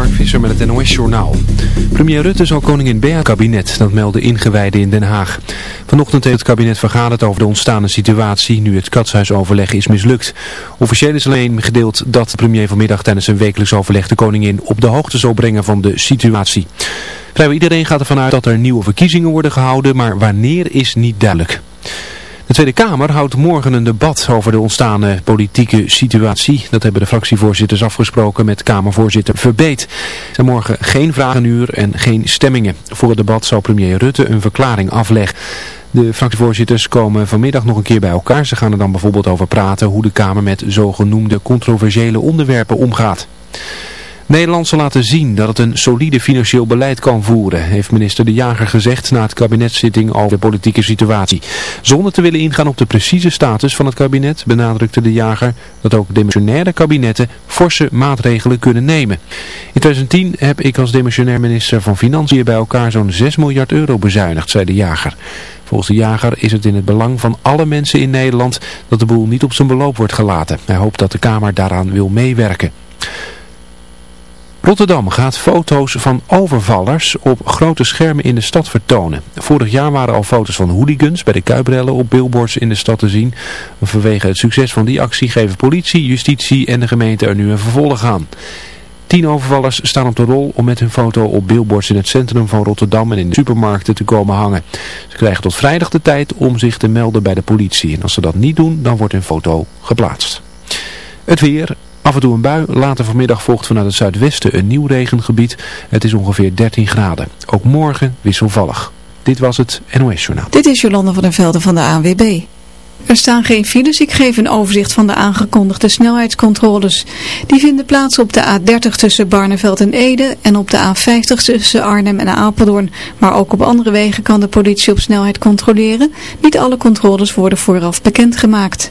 Mark Visser met het NOS-journaal. Premier Rutte zal koningin Bea kabinet, dat melden ingewijden in Den Haag. Vanochtend heeft het kabinet vergaderd over de ontstaande situatie, nu het katshuisoverleg is mislukt. Officieel is alleen gedeeld dat de premier vanmiddag tijdens een wekelijks overleg de koningin op de hoogte zal brengen van de situatie. Vrijwel iedereen gaat ervan uit dat er nieuwe verkiezingen worden gehouden, maar wanneer is niet duidelijk. De Tweede Kamer houdt morgen een debat over de ontstaande politieke situatie. Dat hebben de fractievoorzitters afgesproken met Kamervoorzitter Verbeet. Er zijn morgen geen vragenuur en geen stemmingen. Voor het debat zal premier Rutte een verklaring afleggen. De fractievoorzitters komen vanmiddag nog een keer bij elkaar. Ze gaan er dan bijvoorbeeld over praten hoe de Kamer met zogenoemde controversiële onderwerpen omgaat. Nederland zal laten zien dat het een solide financieel beleid kan voeren, heeft minister De Jager gezegd na het kabinetszitting over de politieke situatie. Zonder te willen ingaan op de precieze status van het kabinet benadrukte De Jager dat ook demissionaire kabinetten forse maatregelen kunnen nemen. In 2010 heb ik als demissionair minister van Financiën bij elkaar zo'n 6 miljard euro bezuinigd, zei De Jager. Volgens de jager is het in het belang van alle mensen in Nederland dat de boel niet op zijn beloop wordt gelaten. Hij hoopt dat de Kamer daaraan wil meewerken. Rotterdam gaat foto's van overvallers op grote schermen in de stad vertonen. Vorig jaar waren al foto's van hooligans bij de Kuiprellen op billboards in de stad te zien. Vanwege het succes van die actie geven politie, justitie en de gemeente er nu een vervolg aan. Tien overvallers staan op de rol om met hun foto op billboards in het centrum van Rotterdam en in de supermarkten te komen hangen. Ze krijgen tot vrijdag de tijd om zich te melden bij de politie. En als ze dat niet doen, dan wordt hun foto geplaatst. Het weer, Af en toe een bui, later vanmiddag volgt vanuit het zuidwesten een nieuw regengebied. Het is ongeveer 13 graden. Ook morgen wisselvallig. Dit was het NOS Journaal. Dit is Jolanda van der Velden van de ANWB. Er staan geen files. Ik geef een overzicht van de aangekondigde snelheidscontroles. Die vinden plaats op de A30 tussen Barneveld en Ede en op de A50 tussen Arnhem en Apeldoorn. Maar ook op andere wegen kan de politie op snelheid controleren. Niet alle controles worden vooraf bekendgemaakt.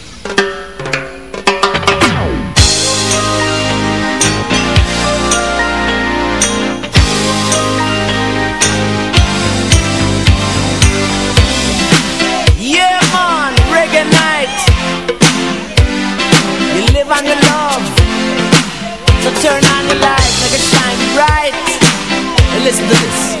Listen to this.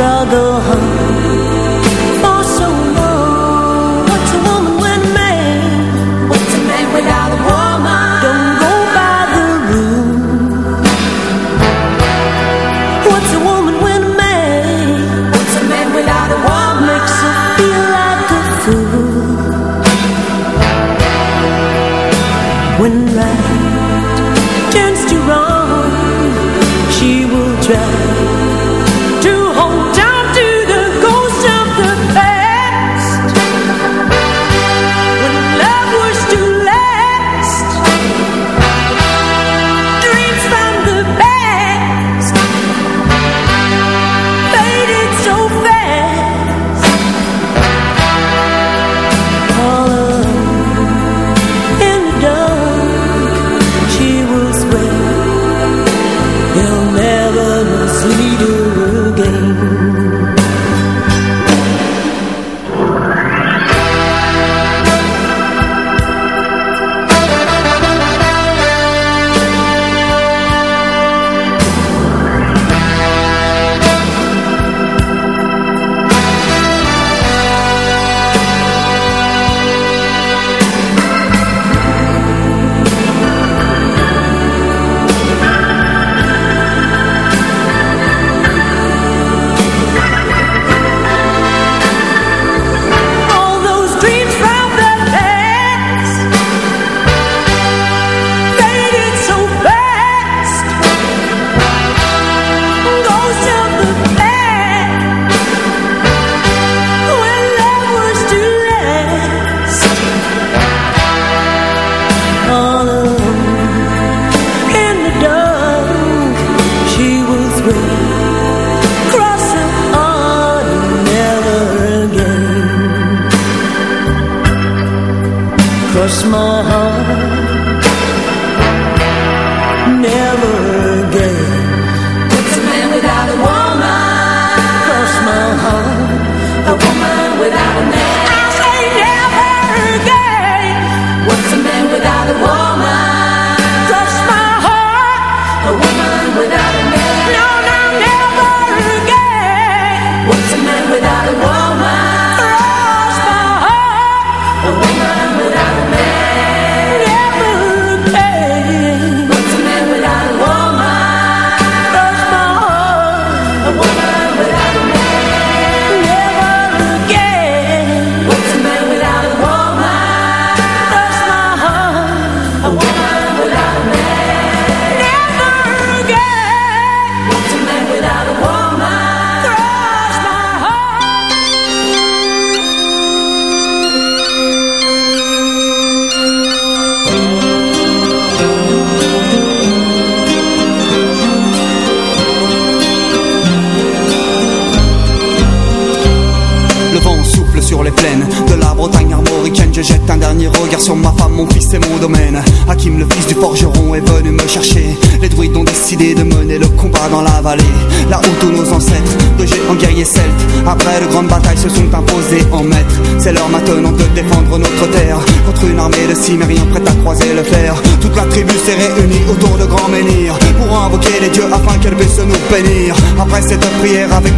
Struggle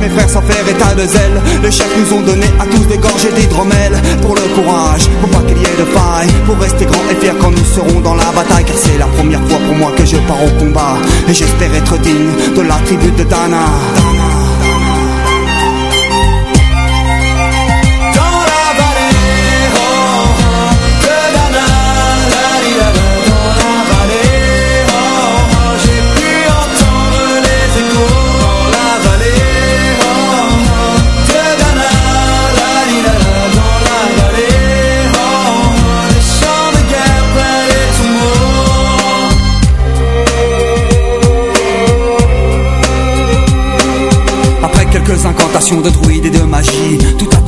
mes frères sans faire état de zèle, les chefs nous ont donné à tous des gorgées d'hydromel pour le courage, pour pas qu'il y ait de faille, pour rester grand et fier quand nous serons dans la bataille. Car c'est la première fois pour moi que je pars au combat et j'espère être digne de la tribu de Dana. Incantations de druides et de magie. Tout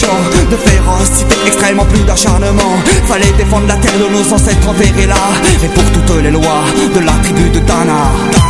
couchant De férocité extrêmement plus d'acharnement. Fallait défendre la terre de nos ancêtres enterrés là. Et pour toutes les lois de la tribu de Dana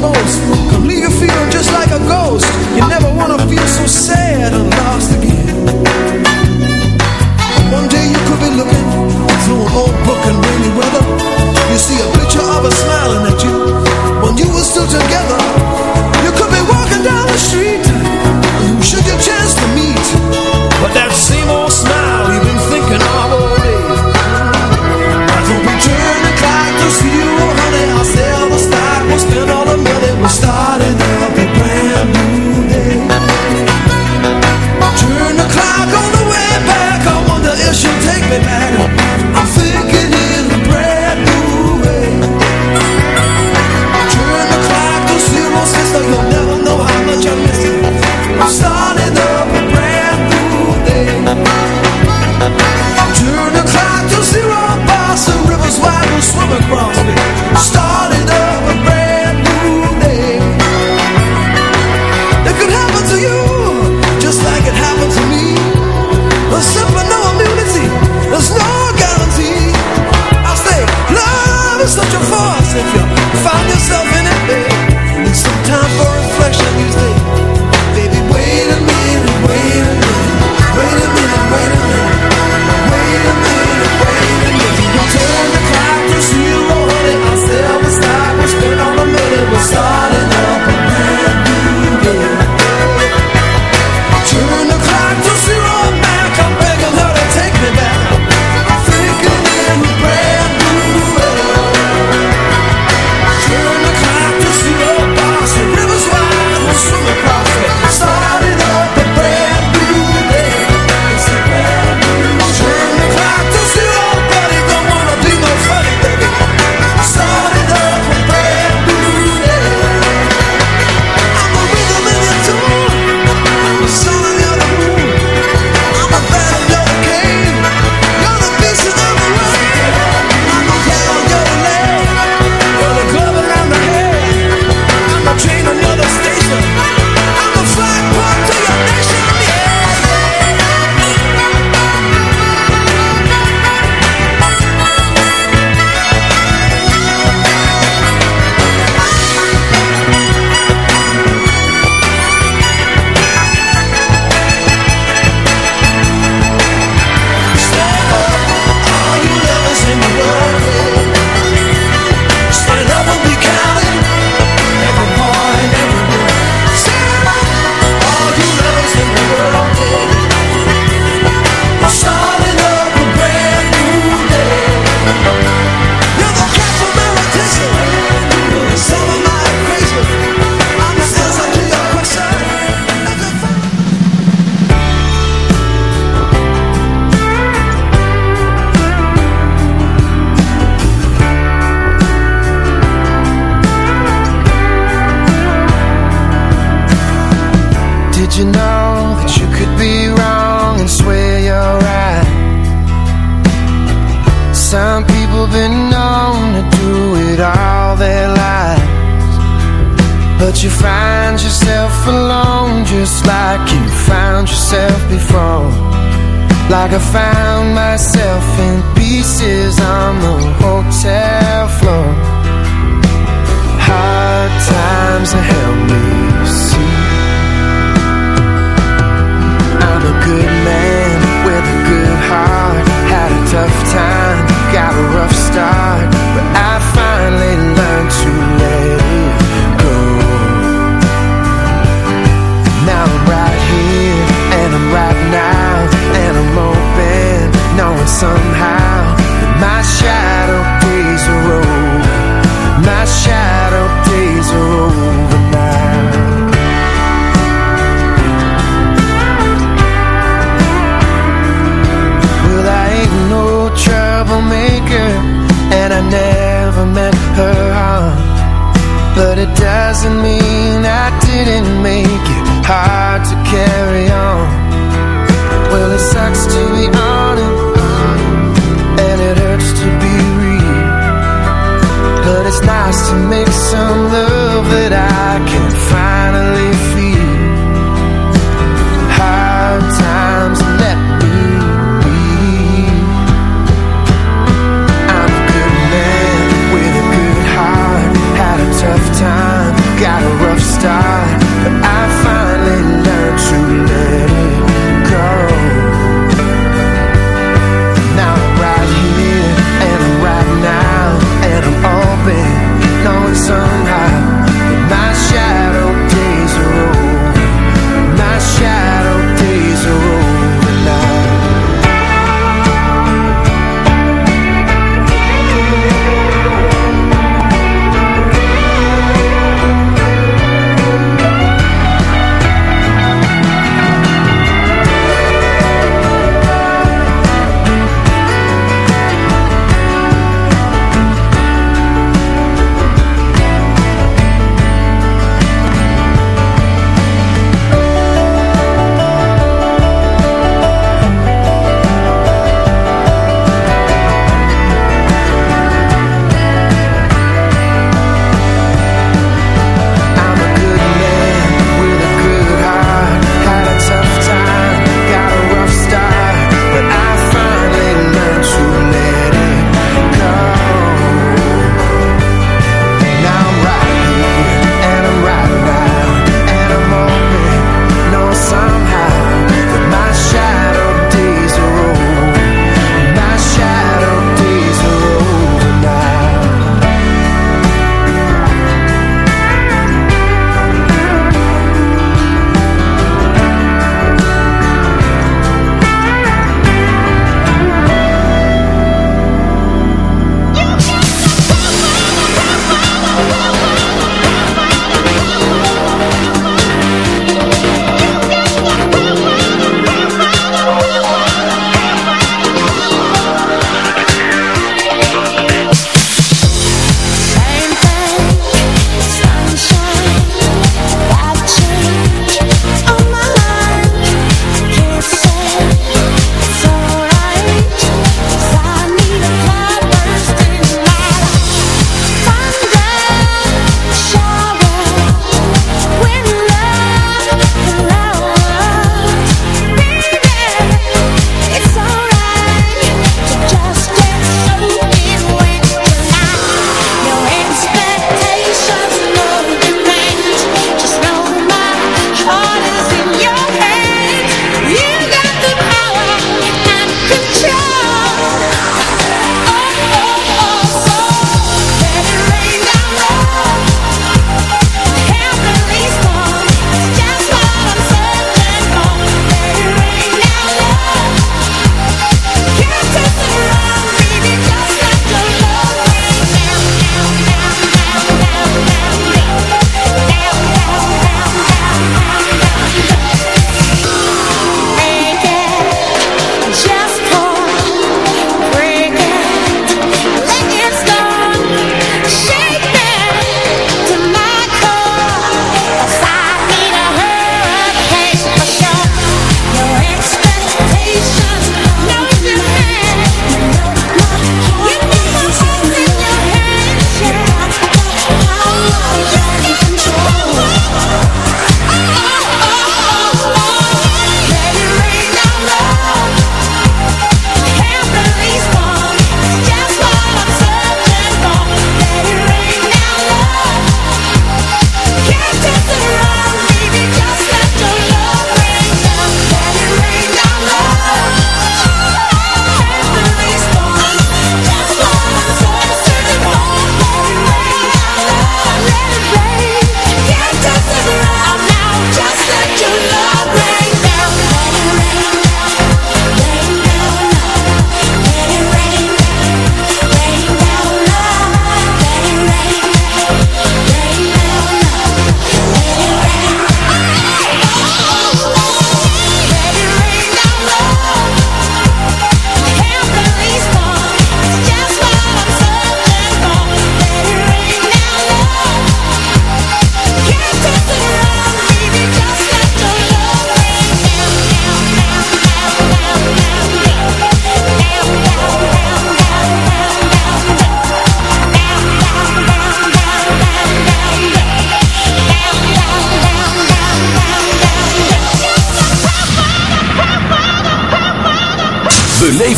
most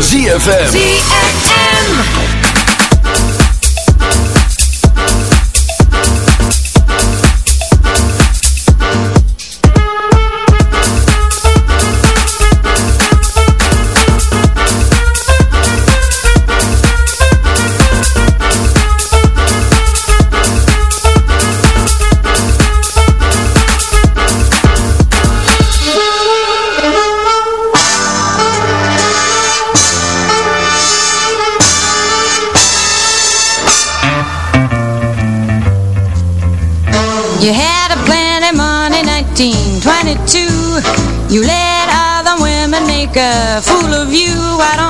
ZFM. ZFM. wanted to You let other women make a fool of you. Why don't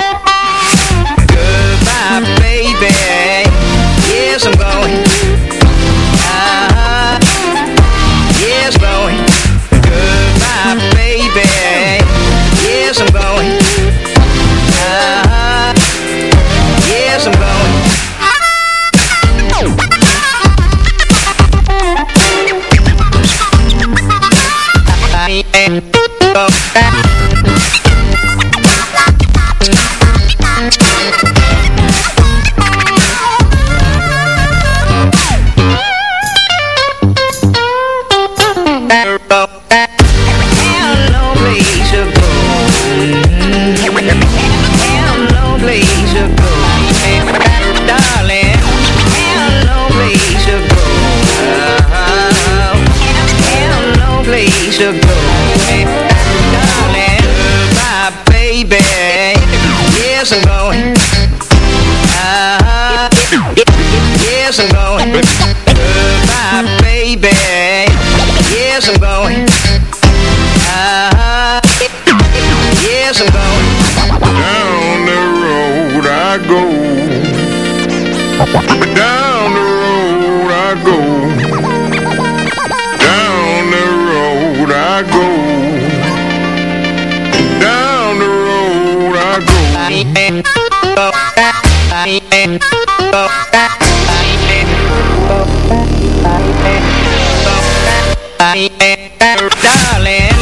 Darling,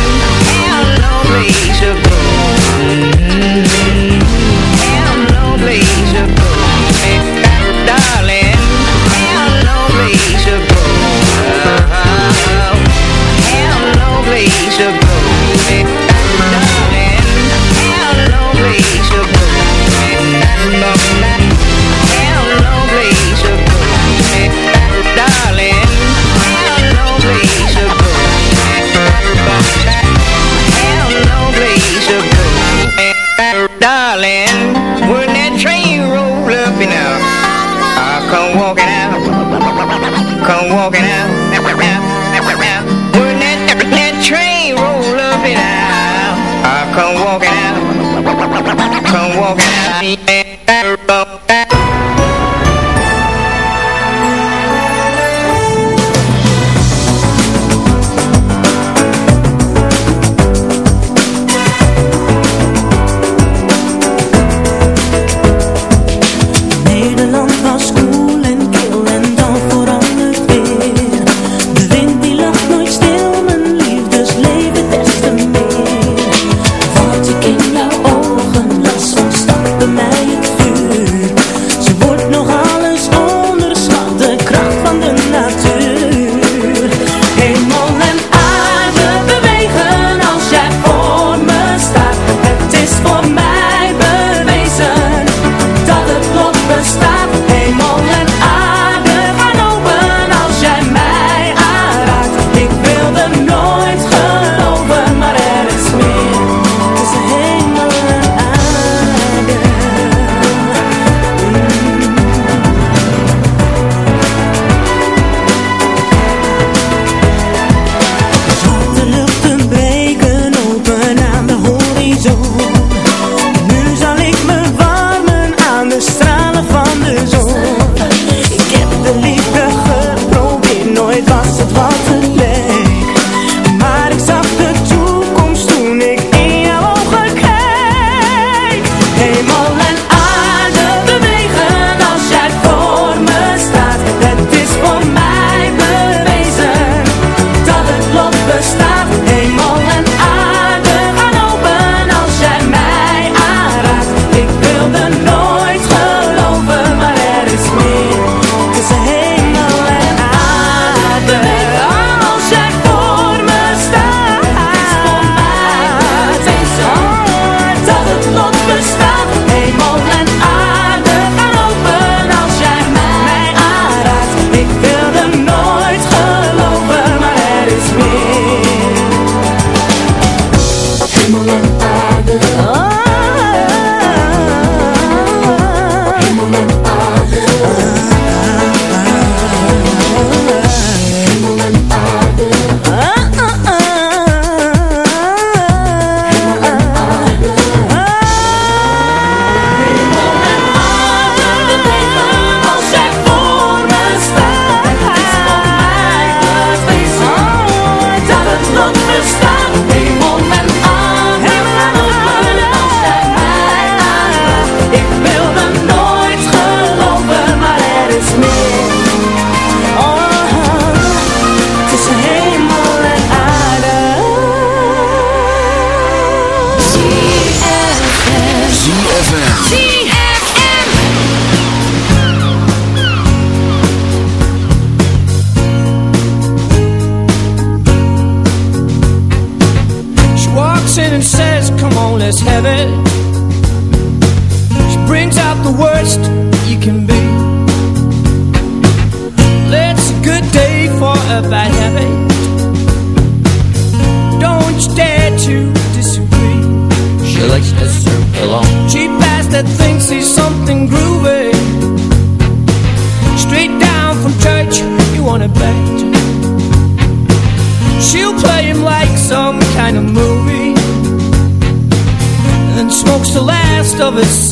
come walking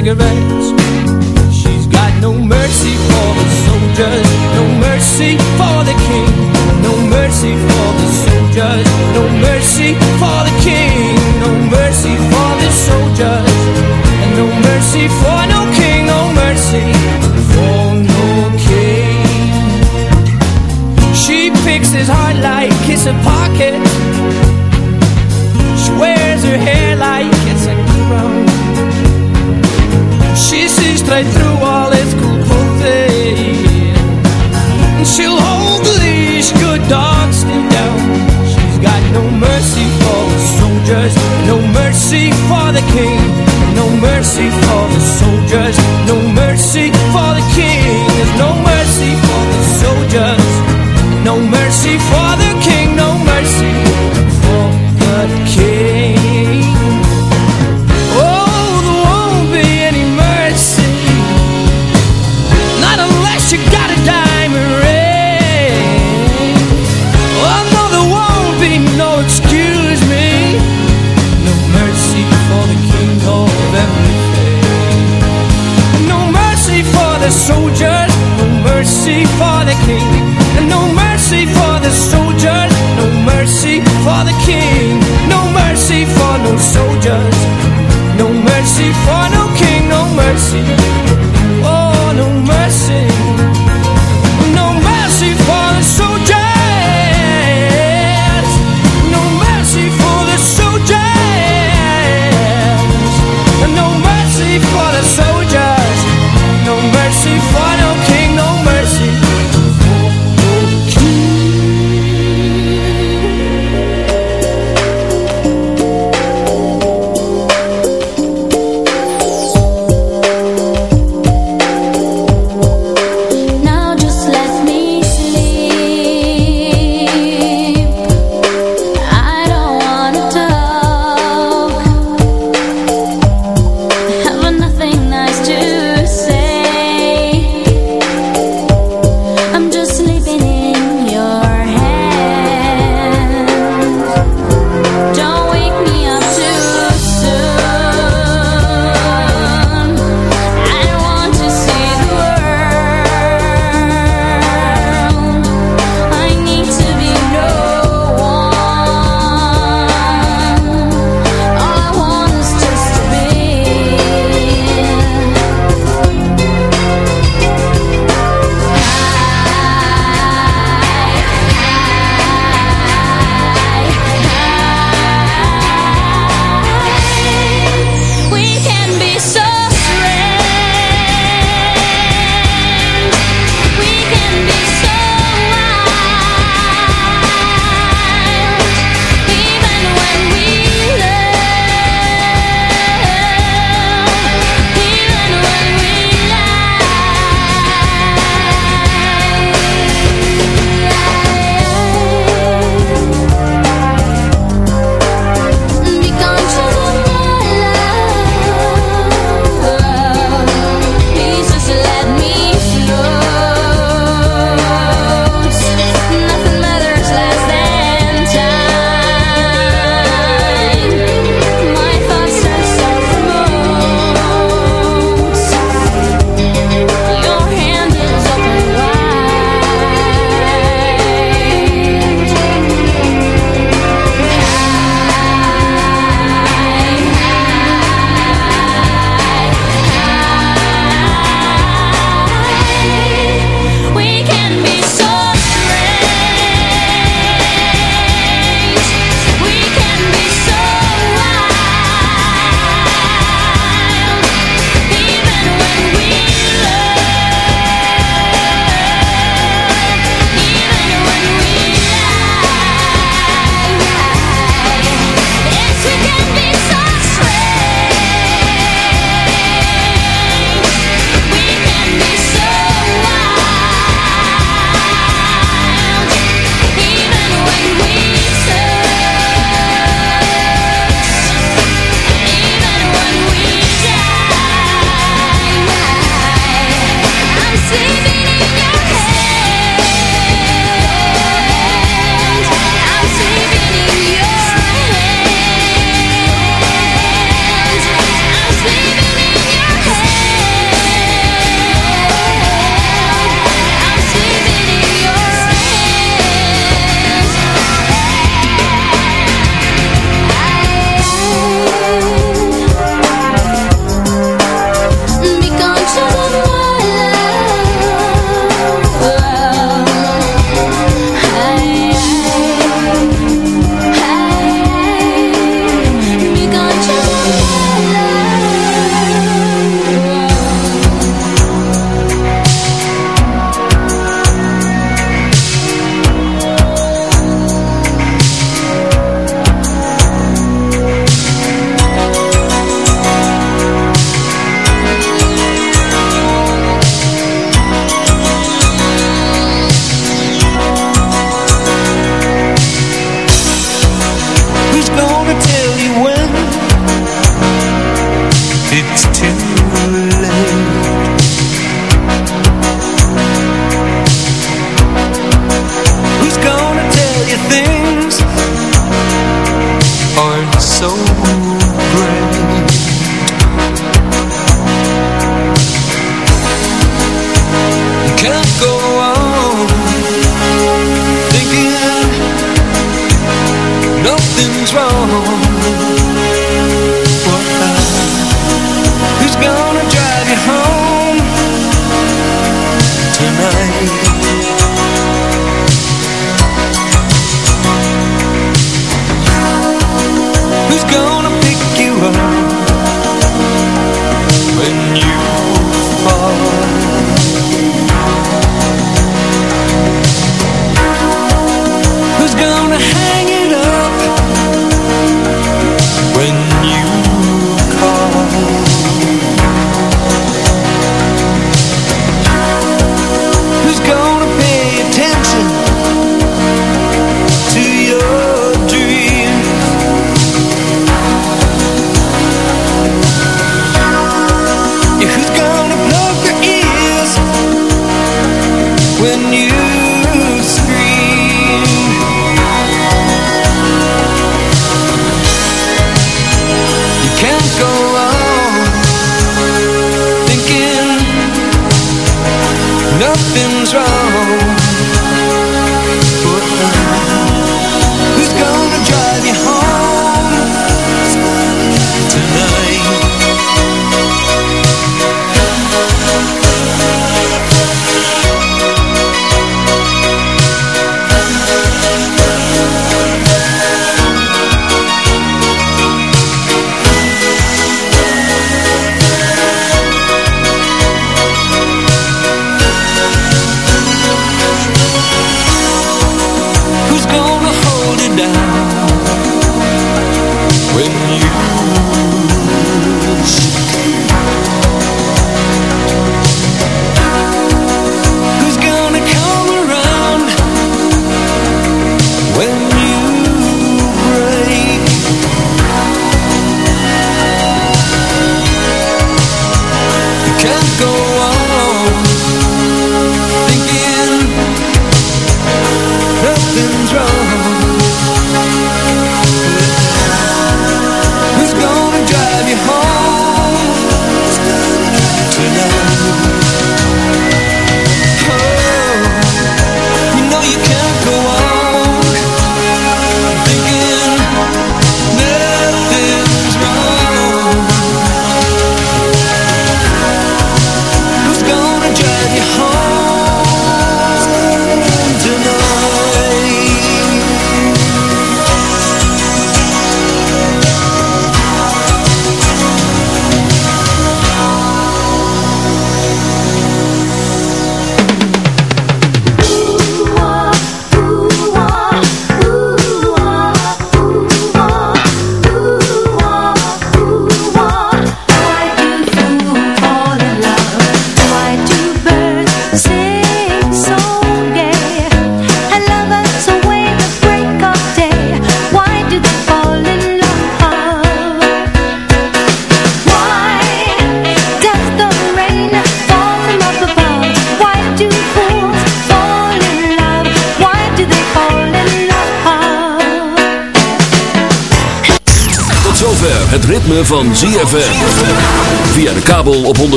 cigarette. before